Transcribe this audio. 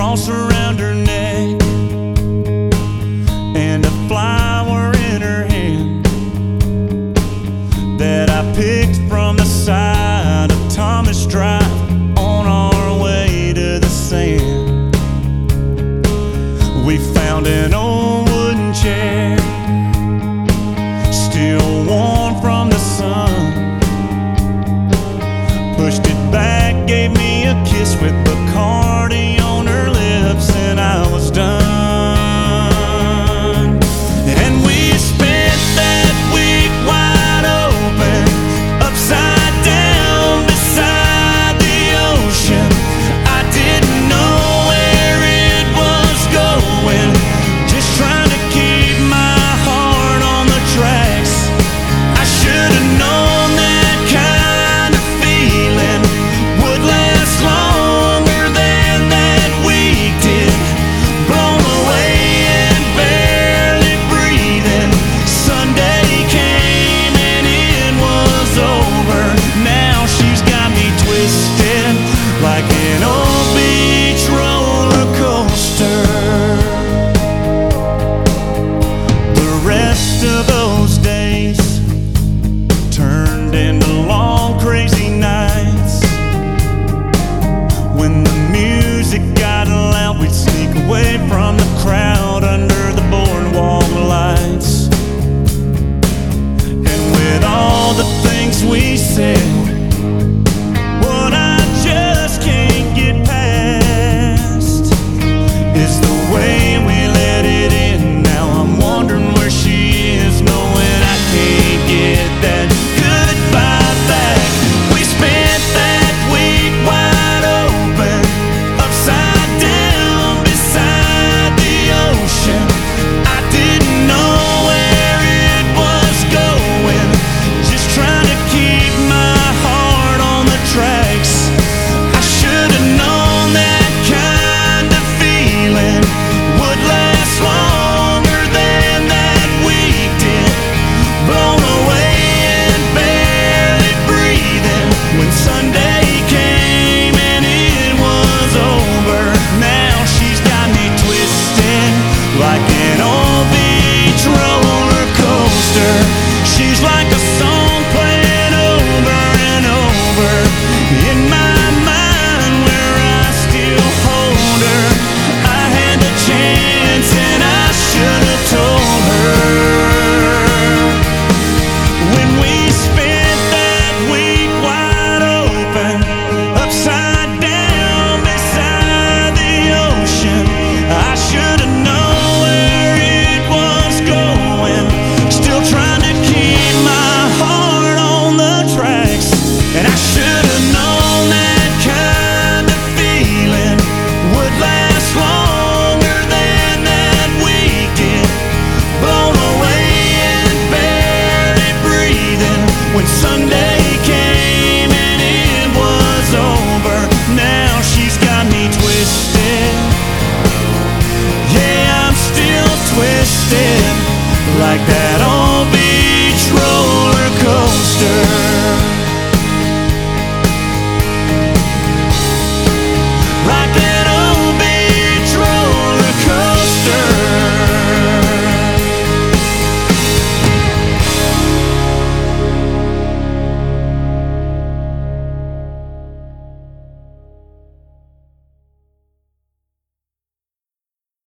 cross around her neck and a flower in her hand that I picked from the side of Thomas Drive on our way to the sand. We like it.